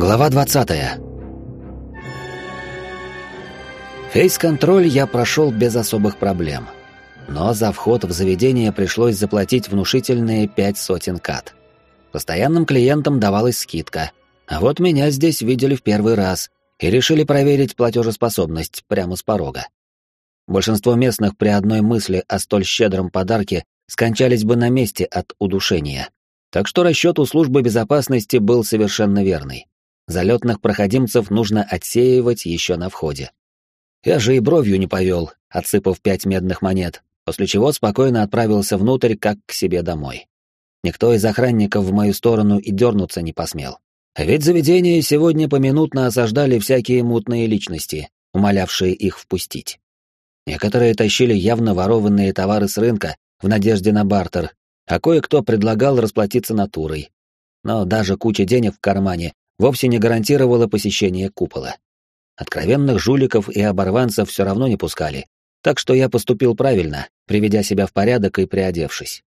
Глава 20. Фейс-контроль я прошел без особых проблем. Но за вход в заведение пришлось заплатить внушительные пять сотен кат. Постоянным клиентам давалась скидка, а вот меня здесь видели в первый раз и решили проверить платежеспособность прямо с порога. Большинство местных при одной мысли о столь щедром подарке скончались бы на месте от удушения. Так что расчет у службы безопасности был совершенно верный. Залетных проходимцев нужно отсеивать еще на входе. Я же и бровью не повел, отсыпав пять медных монет, после чего спокойно отправился внутрь, как к себе домой. Никто из охранников в мою сторону и дернуться не посмел. Ведь заведение сегодня поминутно осаждали всякие мутные личности, умолявшие их впустить. Некоторые тащили явно ворованные товары с рынка в надежде на бартер, а кое-кто предлагал расплатиться натурой. Но даже куча денег в кармане вовсе не гарантировала посещение купола. Откровенных жуликов и оборванцев все равно не пускали, так что я поступил правильно, приведя себя в порядок и приодевшись.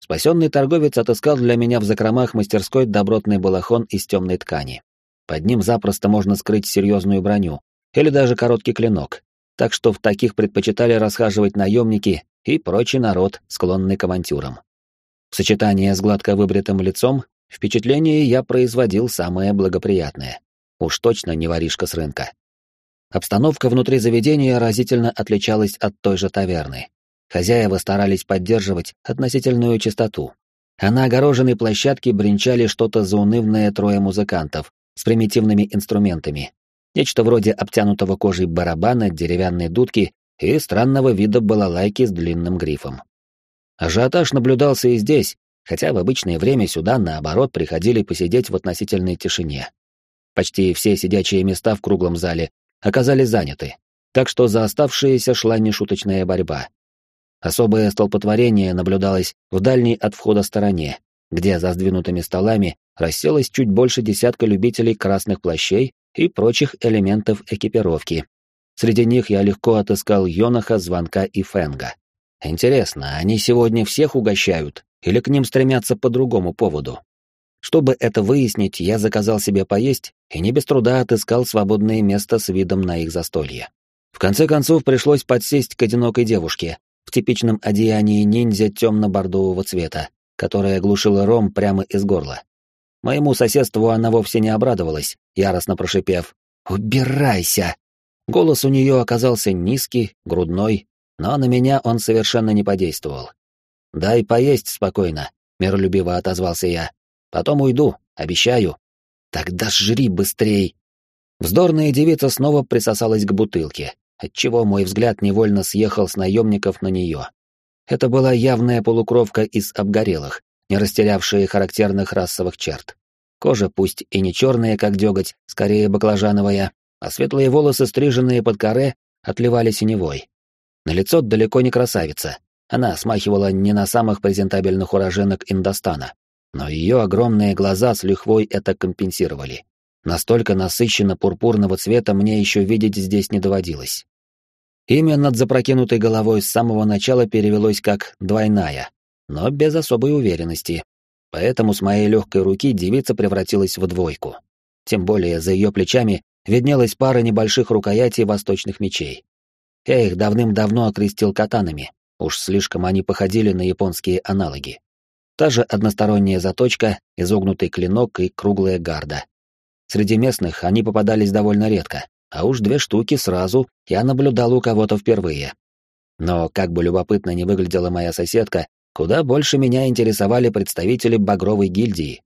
Спасенный торговец отыскал для меня в закромах мастерской добротный балахон из темной ткани. Под ним запросто можно скрыть серьезную броню или даже короткий клинок, так что в таких предпочитали расхаживать наемники и прочий народ, склонный к авантюрам. В сочетании с гладко выбритым лицом Впечатление я производил самое благоприятное. Уж точно не воришка с рынка. Обстановка внутри заведения разительно отличалась от той же таверны. Хозяева старались поддерживать относительную чистоту. А на огороженной площадке бренчали что-то заунывное трое музыкантов с примитивными инструментами. Нечто вроде обтянутого кожей барабана, деревянной дудки и странного вида балалайки с длинным грифом. Ажиотаж наблюдался и здесь, хотя в обычное время сюда, наоборот, приходили посидеть в относительной тишине. Почти все сидячие места в круглом зале оказались заняты, так что за оставшиеся шла нешуточная борьба. Особое столпотворение наблюдалось в дальней от входа стороне, где за сдвинутыми столами расселось чуть больше десятка любителей красных плащей и прочих элементов экипировки. Среди них я легко отыскал Йонаха, Звонка и Фенга. Интересно, они сегодня всех угощают или к ним стремятся по другому поводу. Чтобы это выяснить, я заказал себе поесть и не без труда отыскал свободное место с видом на их застолье. В конце концов пришлось подсесть к одинокой девушке в типичном одеянии ниндзя темно-бордового цвета, которая глушила ром прямо из горла. Моему соседству она вовсе не обрадовалась, яростно прошипев «Убирайся!». Голос у нее оказался низкий, грудной, но на меня он совершенно не подействовал. «Дай поесть спокойно», — миролюбиво отозвался я. «Потом уйду, обещаю». «Тогда жри быстрей!» Вздорная девица снова присосалась к бутылке, отчего мой взгляд невольно съехал с наемников на нее. Это была явная полукровка из обгорелых, не растерявшая характерных расовых черт. Кожа пусть и не черная, как деготь, скорее баклажановая, а светлые волосы, стриженные под коре, отливали синевой. На лицо далеко не красавица, она смахивала не на самых презентабельных уроженок Индостана, но ее огромные глаза с лихвой это компенсировали. Настолько насыщенно пурпурного цвета мне еще видеть здесь не доводилось. Имя над запрокинутой головой с самого начала перевелось как «двойная», но без особой уверенности. Поэтому с моей легкой руки девица превратилась в двойку. Тем более за ее плечами виднелась пара небольших рукоятей восточных мечей. Я их давным-давно окрестил катанами, Уж слишком они походили на японские аналоги. Та же односторонняя заточка, изогнутый клинок и круглая гарда. Среди местных они попадались довольно редко, а уж две штуки сразу я наблюдал у кого-то впервые. Но как бы любопытно не выглядела моя соседка, куда больше меня интересовали представители Багровой гильдии.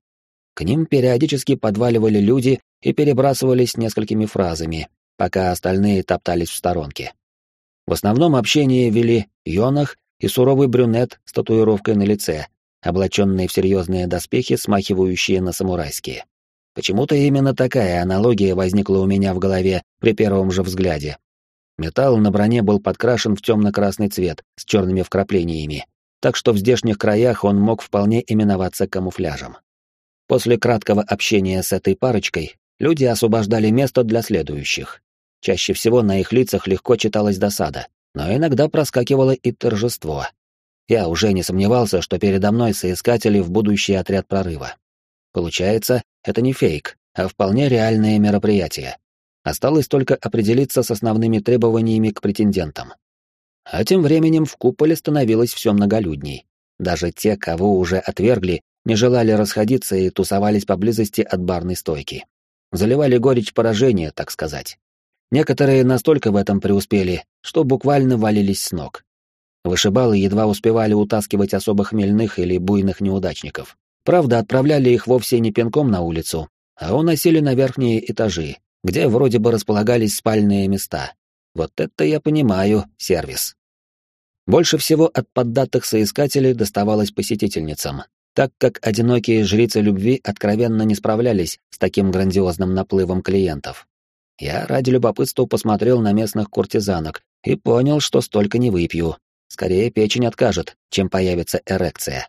К ним периодически подваливали люди и перебрасывались несколькими фразами, пока остальные топтались в сторонке. В основном общение вели Йонах и суровый брюнет с татуировкой на лице, облаченный в серьезные доспехи, смахивающие на самурайские. Почему-то именно такая аналогия возникла у меня в голове при первом же взгляде. Металл на броне был подкрашен в темно-красный цвет с черными вкраплениями, так что в здешних краях он мог вполне именоваться камуфляжем. После краткого общения с этой парочкой люди освобождали место для следующих. Чаще всего на их лицах легко читалась досада, но иногда проскакивало и торжество. Я уже не сомневался, что передо мной соискатели в будущий отряд прорыва. Получается, это не фейк, а вполне реальное мероприятие. Осталось только определиться с основными требованиями к претендентам. А тем временем в куполе становилось все многолюдней. Даже те, кого уже отвергли, не желали расходиться и тусовались поблизости от барной стойки. Заливали горечь поражения, так сказать. Некоторые настолько в этом преуспели, что буквально валились с ног. Вышибалы едва успевали утаскивать особо хмельных или буйных неудачников. Правда, отправляли их вовсе не пинком на улицу, а уносили на верхние этажи, где вроде бы располагались спальные места. Вот это я понимаю, сервис. Больше всего от поддатых соискателей доставалось посетительницам, так как одинокие жрицы любви откровенно не справлялись с таким грандиозным наплывом клиентов. Я ради любопытства посмотрел на местных куртизанок и понял, что столько не выпью. Скорее печень откажет, чем появится эрекция.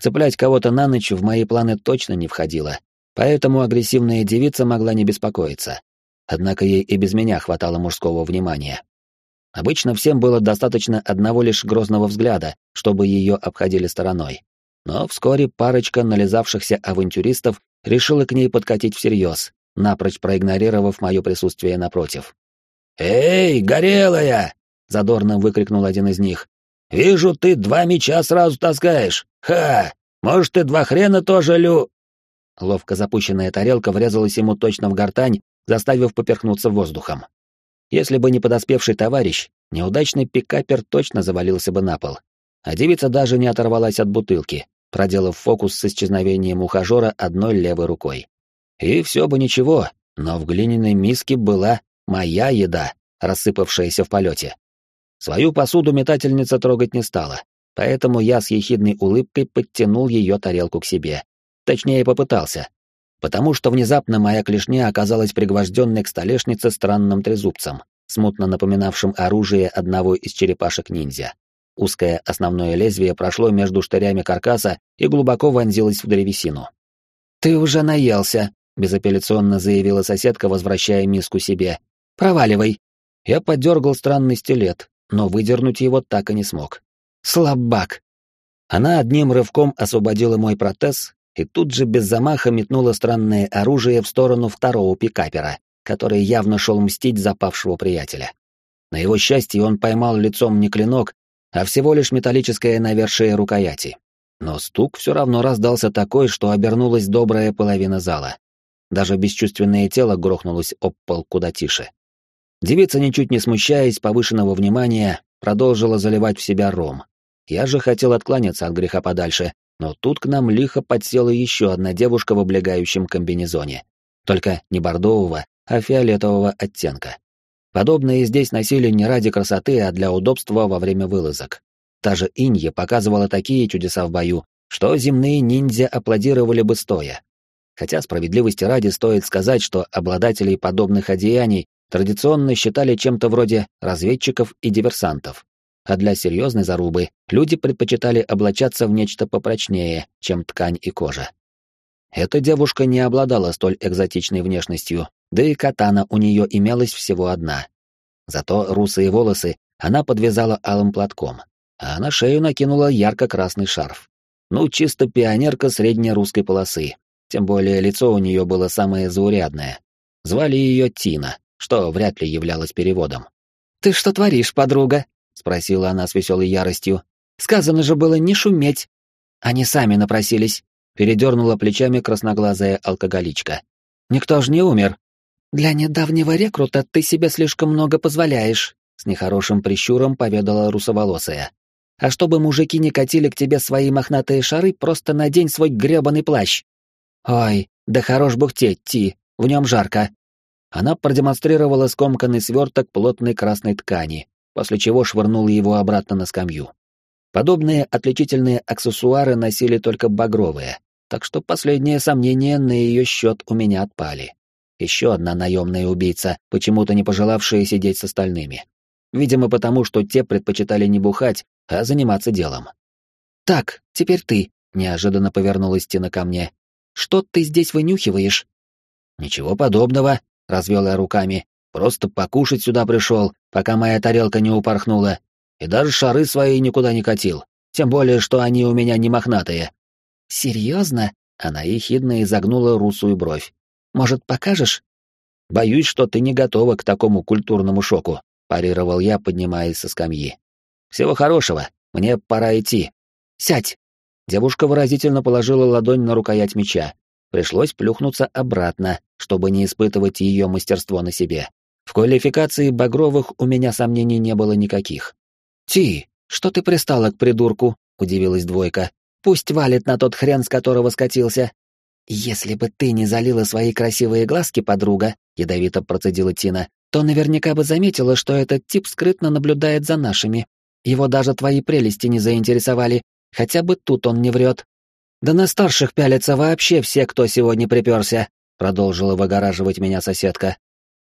Цеплять кого-то на ночь в мои планы точно не входило, поэтому агрессивная девица могла не беспокоиться. Однако ей и без меня хватало мужского внимания. Обычно всем было достаточно одного лишь грозного взгляда, чтобы ее обходили стороной. Но вскоре парочка нализавшихся авантюристов решила к ней подкатить всерьез, напрочь проигнорировав мое присутствие напротив. «Эй, горелая!» — задорно выкрикнул один из них. «Вижу, ты два меча сразу таскаешь! Ха! Может, ты два хрена тоже лю...» Ловко запущенная тарелка врезалась ему точно в гортань, заставив поперхнуться воздухом. Если бы не подоспевший товарищ, неудачный пикапер точно завалился бы на пол. А девица даже не оторвалась от бутылки, проделав фокус с исчезновением ухажера одной левой рукой. И все бы ничего, но в глиняной миске была моя еда, рассыпавшаяся в полете. Свою посуду метательница трогать не стала, поэтому я с ехидной улыбкой подтянул ее тарелку к себе. Точнее, попытался. Потому что внезапно моя клешня оказалась пригвожденной к столешнице странным трезубцем, смутно напоминавшим оружие одного из черепашек-ниндзя. Узкое основное лезвие прошло между штырями каркаса и глубоко вонзилось в древесину. «Ты уже наелся», — безапелляционно заявила соседка, возвращая миску себе. «Проваливай». Я подергал странный стилет, но выдернуть его так и не смог. «Слабак!» Она одним рывком освободила мой протез и тут же без замаха метнула странное оружие в сторону второго пикапера, который явно шел мстить запавшего приятеля. На его счастье он поймал лицом не клинок, а всего лишь металлическое навершие рукояти. Но стук все равно раздался такой, что обернулась добрая половина зала. Даже бесчувственное тело грохнулось об пол куда тише. Девица, ничуть не смущаясь повышенного внимания, продолжила заливать в себя ром. Я же хотел откланяться от греха подальше, но тут к нам лихо подсела еще одна девушка в облегающем комбинезоне. Только не бордового, а фиолетового оттенка. Подобные здесь носили не ради красоты, а для удобства во время вылазок. Та же Инья показывала такие чудеса в бою, что земные ниндзя аплодировали бы стоя. Хотя справедливости ради стоит сказать, что обладателей подобных одеяний традиционно считали чем-то вроде разведчиков и диверсантов. А для серьезной зарубы люди предпочитали облачаться в нечто попрочнее, чем ткань и кожа. Эта девушка не обладала столь экзотичной внешностью, да и катана у нее имелась всего одна. Зато русые волосы она подвязала алым платком, а на шею накинула ярко-красный шарф. Ну, чисто пионерка среднерусской полосы, тем более лицо у нее было самое заурядное. Звали ее Тина, что вряд ли являлось переводом. «Ты что творишь, подруга?» — спросила она с веселой яростью. «Сказано же было не шуметь». «Они сами напросились», — передернула плечами красноглазая алкоголичка. «Никто ж не умер». «Для недавнего рекрута ты себе слишком много позволяешь», — с нехорошим прищуром поведала русоволосая. «А чтобы мужики не катили к тебе свои мохнатые шары, просто надень свой гребаный плащ». «Ой, да хорош бухтеть, Ти, в нем жарко». Она продемонстрировала скомканный сверток плотной красной ткани, после чего швырнула его обратно на скамью. Подобные отличительные аксессуары носили только багровые, так что последние сомнения на ее счет у меня отпали. Еще одна наемная убийца, почему-то не пожелавшая сидеть с остальными. Видимо, потому что те предпочитали не бухать, а заниматься делом. «Так, теперь ты», — неожиданно повернулась Тина ко мне. «Что ты здесь вынюхиваешь?» «Ничего подобного», — развел я руками. «Просто покушать сюда пришел, пока моя тарелка не упорхнула, и даже шары свои никуда не катил, тем более, что они у меня не мохнатые». «Серьезно?» — она ехидно изогнула русую бровь. Может, покажешь?» «Боюсь, что ты не готова к такому культурному шоку», — парировал я, поднимаясь со скамьи. «Всего хорошего, мне пора идти». «Сядь!» Девушка выразительно положила ладонь на рукоять меча. Пришлось плюхнуться обратно, чтобы не испытывать ее мастерство на себе. В квалификации Багровых у меня сомнений не было никаких. «Ти, что ты пристала к придурку?» — удивилась двойка. «Пусть валит на тот хрен, с которого скатился». «Если бы ты не залила свои красивые глазки, подруга», — ядовито процедила Тина, «то наверняка бы заметила, что этот тип скрытно наблюдает за нашими. Его даже твои прелести не заинтересовали, хотя бы тут он не врет». «Да на старших пялятся вообще все, кто сегодня приперся», — продолжила выгораживать меня соседка.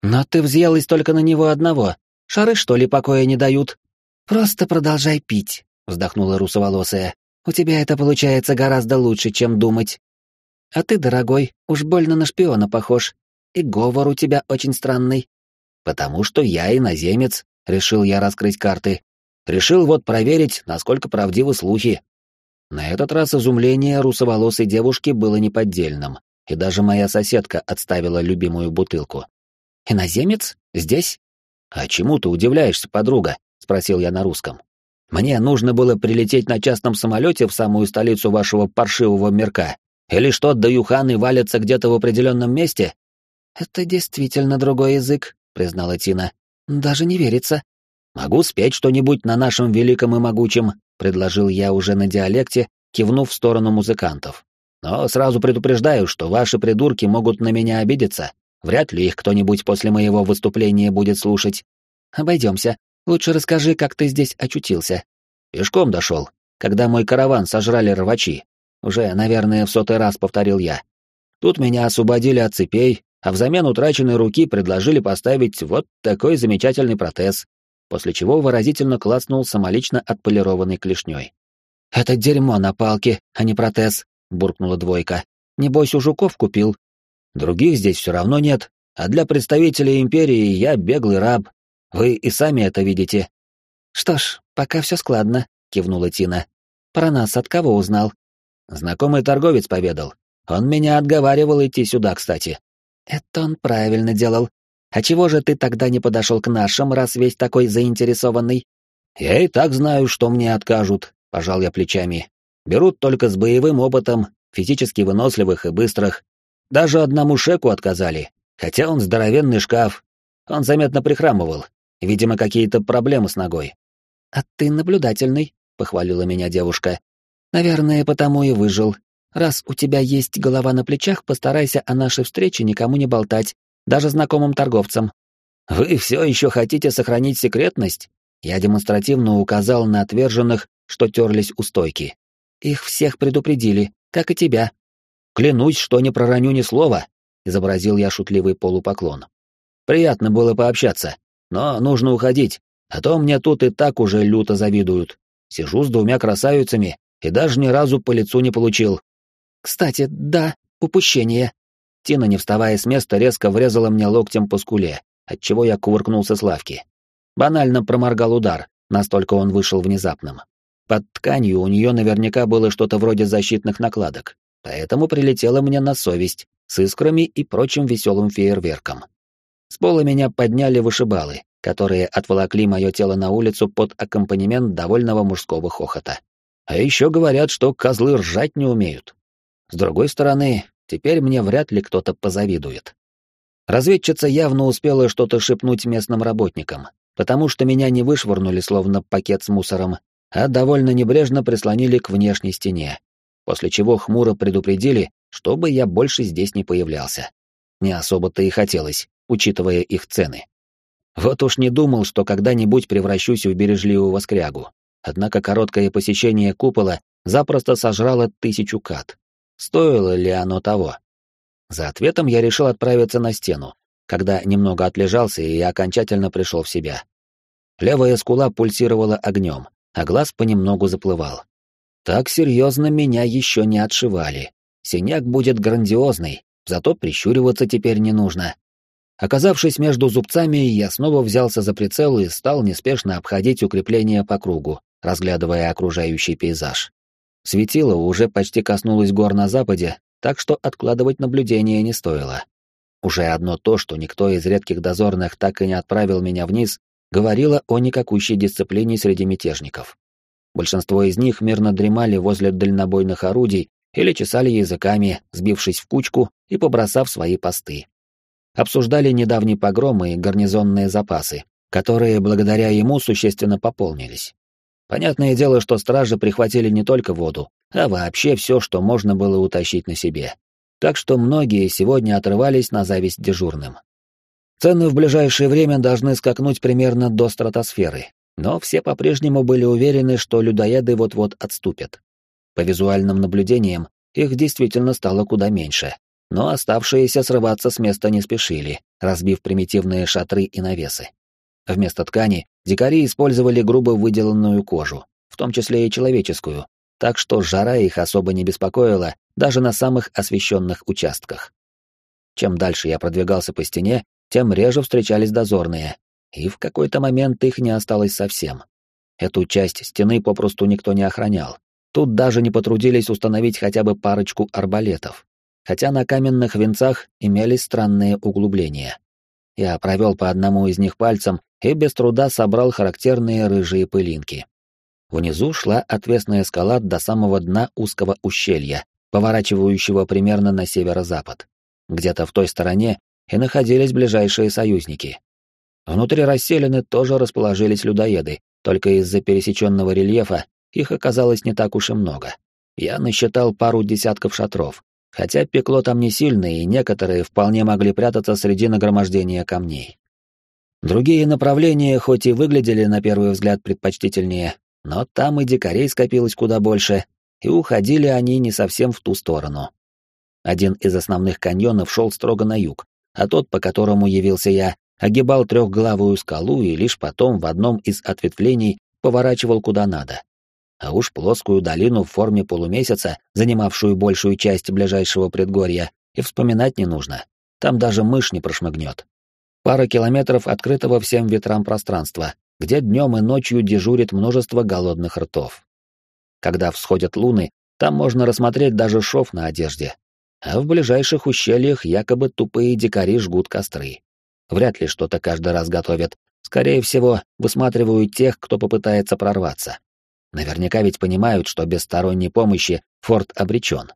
«Но ты взъелась только на него одного. Шары, что ли, покоя не дают?» «Просто продолжай пить», — вздохнула русоволосая. «У тебя это получается гораздо лучше, чем думать». «А ты, дорогой, уж больно на шпиона похож. И говор у тебя очень странный». «Потому что я иноземец», — решил я раскрыть карты. Решил вот проверить, насколько правдивы слухи. На этот раз изумление русоволосой девушки было неподдельным, и даже моя соседка отставила любимую бутылку. «Иноземец? Здесь?» «А чему ты удивляешься, подруга?» — спросил я на русском. «Мне нужно было прилететь на частном самолете в самую столицу вашего паршивого мирка. Или что, до Юханы валятся где-то в определенном месте?» «Это действительно другой язык», — признала Тина. «Даже не верится». «Могу спеть что-нибудь на нашем великом и могучем», — предложил я уже на диалекте, кивнув в сторону музыкантов. «Но сразу предупреждаю, что ваши придурки могут на меня обидеться. Вряд ли их кто-нибудь после моего выступления будет слушать. Обойдемся. Лучше расскажи, как ты здесь очутился. Пешком дошел, когда мой караван сожрали рвачи. Уже, наверное, в сотый раз повторил я. Тут меня освободили от цепей, а взамен утраченной руки предложили поставить вот такой замечательный протез, после чего выразительно клацнул самолично отполированной клешней. «Это дерьмо на палке, а не протез», — буркнула двойка. «Небось, у жуков купил, Других здесь все равно нет, а для представителей империи я беглый раб. Вы и сами это видите. Что ж, пока все складно, кивнула Тина. Про нас от кого узнал? Знакомый торговец поведал. Он меня отговаривал идти сюда, кстати. Это он правильно делал. А чего же ты тогда не подошел к нашим, раз весь такой заинтересованный? Я и так знаю, что мне откажут, пожал я плечами. Берут только с боевым опытом, физически выносливых и быстрых, даже одному шеку отказали, хотя он здоровенный шкаф. Он заметно прихрамывал, видимо, какие-то проблемы с ногой. «А ты наблюдательный», — похвалила меня девушка. «Наверное, потому и выжил. Раз у тебя есть голова на плечах, постарайся о нашей встрече никому не болтать, даже знакомым торговцам». «Вы все еще хотите сохранить секретность?» Я демонстративно указал на отверженных, что терлись у стойки. «Их всех предупредили, как и тебя», Клянусь, что не пророню ни слова, изобразил я шутливый полупоклон. Приятно было пообщаться, но нужно уходить, а то мне тут и так уже люто завидуют. Сижу с двумя красавицами и даже ни разу по лицу не получил. Кстати, да, упущение. Тина, не вставая с места, резко врезала мне локтем по скуле, отчего я кувыркнулся с лавки. Банально проморгал удар, настолько он вышел внезапным. Под тканью у нее наверняка было что-то вроде защитных накладок поэтому прилетело мне на совесть с искрами и прочим веселым фейерверком. С пола меня подняли вышибалы, которые отволокли мое тело на улицу под аккомпанемент довольного мужского хохота. А еще говорят, что козлы ржать не умеют. С другой стороны, теперь мне вряд ли кто-то позавидует. Разведчица явно успела что-то шепнуть местным работникам, потому что меня не вышвырнули словно пакет с мусором, а довольно небрежно прислонили к внешней стене, после чего хмуро предупредили, чтобы я больше здесь не появлялся. Не особо-то и хотелось, учитывая их цены. Вот уж не думал, что когда-нибудь превращусь в бережливого скрягу. Однако короткое посещение купола запросто сожрало тысячу кат. Стоило ли оно того? За ответом я решил отправиться на стену, когда немного отлежался и окончательно пришел в себя. Левая скула пульсировала огнем, а глаз понемногу заплывал. Так серьезно меня еще не отшивали. Синяк будет грандиозный, зато прищуриваться теперь не нужно. Оказавшись между зубцами, я снова взялся за прицел и стал неспешно обходить укрепления по кругу, разглядывая окружающий пейзаж. Светило уже почти коснулось гор на западе, так что откладывать наблюдение не стоило. Уже одно то, что никто из редких дозорных так и не отправил меня вниз, говорило о никакущей дисциплине среди мятежников. Большинство из них мирно дремали возле дальнобойных орудий или чесали языками, сбившись в кучку и побросав свои посты. Обсуждали недавний погром и гарнизонные запасы, которые благодаря ему существенно пополнились. Понятное дело, что стражи прихватили не только воду, а вообще все, что можно было утащить на себе. Так что многие сегодня отрывались на зависть дежурным. Цены в ближайшее время должны скакнуть примерно до стратосферы, но все по-прежнему были уверены, что людоеды вот-вот отступят. По визуальным наблюдениям, их действительно стало куда меньше, но оставшиеся срываться с места не спешили, разбив примитивные шатры и навесы. Вместо ткани дикари использовали грубо выделанную кожу, в том числе и человеческую, так что жара их особо не беспокоила даже на самых освещенных участках. Чем дальше я продвигался по стене, тем реже встречались дозорные, и в какой-то момент их не осталось совсем. Эту часть стены попросту никто не охранял. Тут даже не потрудились установить хотя бы парочку арбалетов, хотя на каменных венцах имелись странные углубления. Я провел по одному из них пальцем и без труда собрал характерные рыжие пылинки. Внизу шла отвесная скала до самого дна узкого ущелья, поворачивающего примерно на северо-запад. Где-то в той стороне и находились ближайшие союзники. Внутри расселены тоже расположились людоеды, только из-за пересеченного рельефа их оказалось не так уж и много. Я насчитал пару десятков шатров, хотя пекло там не сильно, и некоторые вполне могли прятаться среди нагромождения камней. Другие направления хоть и выглядели на первый взгляд предпочтительнее, но там и дикарей скопилось куда больше, и уходили они не совсем в ту сторону. Один из основных каньонов шел строго на юг, а тот, по которому явился я, огибал трехглавую скалу и лишь потом в одном из ответвлений поворачивал куда надо. А уж плоскую долину в форме полумесяца, занимавшую большую часть ближайшего предгорья, и вспоминать не нужно. Там даже мышь не прошмыгнет. Пара километров открытого всем ветрам пространства, где днем и ночью дежурит множество голодных ртов. Когда всходят луны, там можно рассмотреть даже шов на одежде. А в ближайших ущельях якобы тупые дикари жгут костры. Вряд ли что-то каждый раз готовят. Скорее всего, высматривают тех, кто попытается прорваться. Наверняка ведь понимают, что без сторонней помощи форт обречен.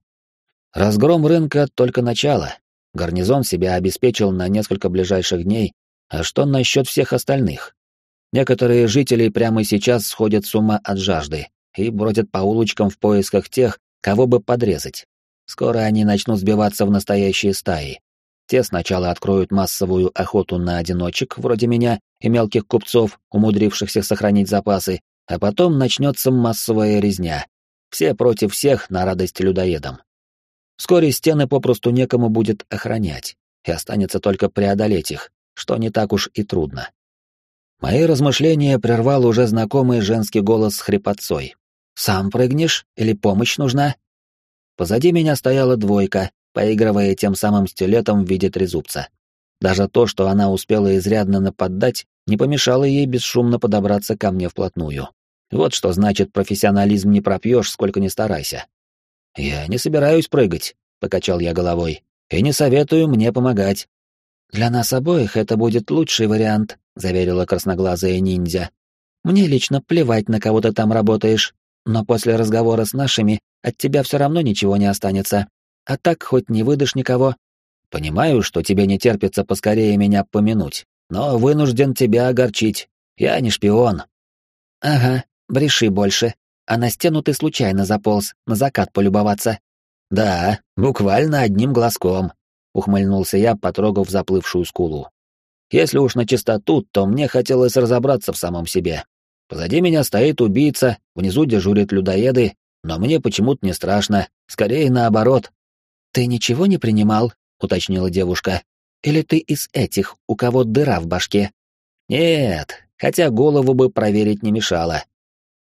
Разгром рынка — только начало, Гарнизон себя обеспечил на несколько ближайших дней, а что насчет всех остальных? Некоторые жители прямо сейчас сходят с ума от жажды и бродят по улочкам в поисках тех, кого бы подрезать. Скоро они начнут сбиваться в настоящие стаи. Те сначала откроют массовую охоту на одиночек, вроде меня, и мелких купцов, умудрившихся сохранить запасы, а потом начнется массовая резня. Все против всех на радость людоедам. Вскоре стены попросту некому будет охранять, и останется только преодолеть их, что не так уж и трудно. Мои размышления прервал уже знакомый женский голос с хрипотцой. «Сам прыгнешь? Или помощь нужна?» Позади меня стояла двойка, поигрывая тем самым стилетом в виде трезубца. Даже то, что она успела изрядно нападать, не помешало ей бесшумно подобраться ко мне вплотную. Вот что значит профессионализм не пропьешь, сколько ни старайся. «Я не собираюсь прыгать», — покачал я головой, — «и не советую мне помогать». «Для нас обоих это будет лучший вариант», — заверила красноглазая ниндзя. «Мне лично плевать, на кого ты там работаешь, но после разговора с нашими от тебя все равно ничего не останется. А так хоть не выдашь никого». «Понимаю, что тебе не терпится поскорее меня помянуть, но вынужден тебя огорчить. Я не шпион». «Ага, бреши больше», а на стену ты случайно заполз, на закат полюбоваться. Да, буквально одним глазком, ухмыльнулся я, потрогав заплывшую скулу. Если уж на чистоту, то мне хотелось разобраться в самом себе. Позади меня стоит убийца, внизу дежурят людоеды, но мне почему-то не страшно, скорее наоборот. Ты ничего не принимал? уточнила девушка. Или ты из этих, у кого дыра в башке? Нет, хотя голову бы проверить не мешало.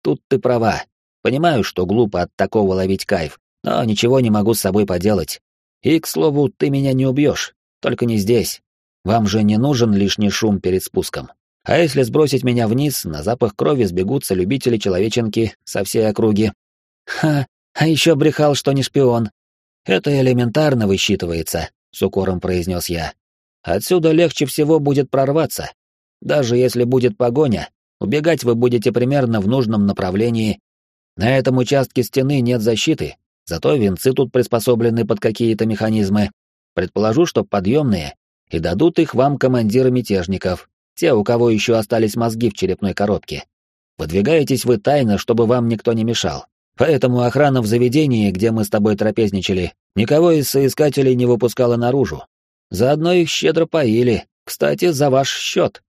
Тут ты права. Понимаю, что глупо от такого ловить кайф, но ничего не могу с собой поделать. И, к слову, ты меня не убьешь, только не здесь. Вам же не нужен лишний шум перед спуском. А если сбросить меня вниз, на запах крови сбегутся любители человеченки со всей округи. Ха, а еще брехал, что не шпион. Это элементарно высчитывается, с укором произнес я. Отсюда легче всего будет прорваться. Даже если будет погоня, убегать вы будете примерно в нужном направлении. На этом участке стены нет защиты, зато венцы тут приспособлены под какие-то механизмы. Предположу, что подъемные, и дадут их вам командиры мятежников, те, у кого еще остались мозги в черепной коробке. Выдвигаетесь вы тайно, чтобы вам никто не мешал. Поэтому охрана в заведении, где мы с тобой трапезничали, никого из соискателей не выпускала наружу. Заодно их щедро поили, кстати, за ваш счет.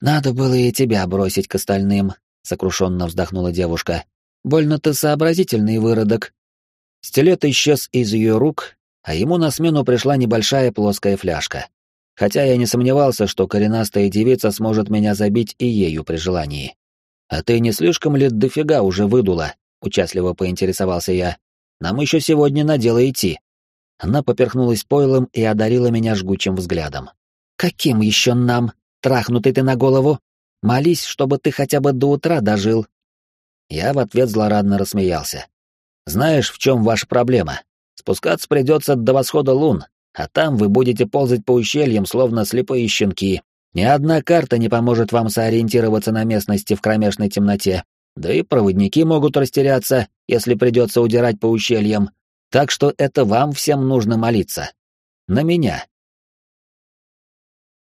Надо было и тебя бросить к остальным, сокрушенно вздохнула девушка. Больно ты сообразительный выродок. Стилет исчез из ее рук, а ему на смену пришла небольшая плоская фляжка. Хотя я не сомневался, что коренастая девица сможет меня забить и ею при желании. «А ты не слишком ли дофига уже выдула?» — участливо поинтересовался я. «Нам еще сегодня на дело идти». Она поперхнулась пойлом и одарила меня жгучим взглядом. «Каким еще нам? Трахнутый ты на голову? Молись, чтобы ты хотя бы до утра дожил». Я в ответ злорадно рассмеялся. «Знаешь, в чем ваша проблема? Спускаться придется до восхода лун, а там вы будете ползать по ущельям, словно слепые щенки. Ни одна карта не поможет вам сориентироваться на местности в кромешной темноте. Да и проводники могут растеряться, если придется удирать по ущельям. Так что это вам всем нужно молиться. На меня.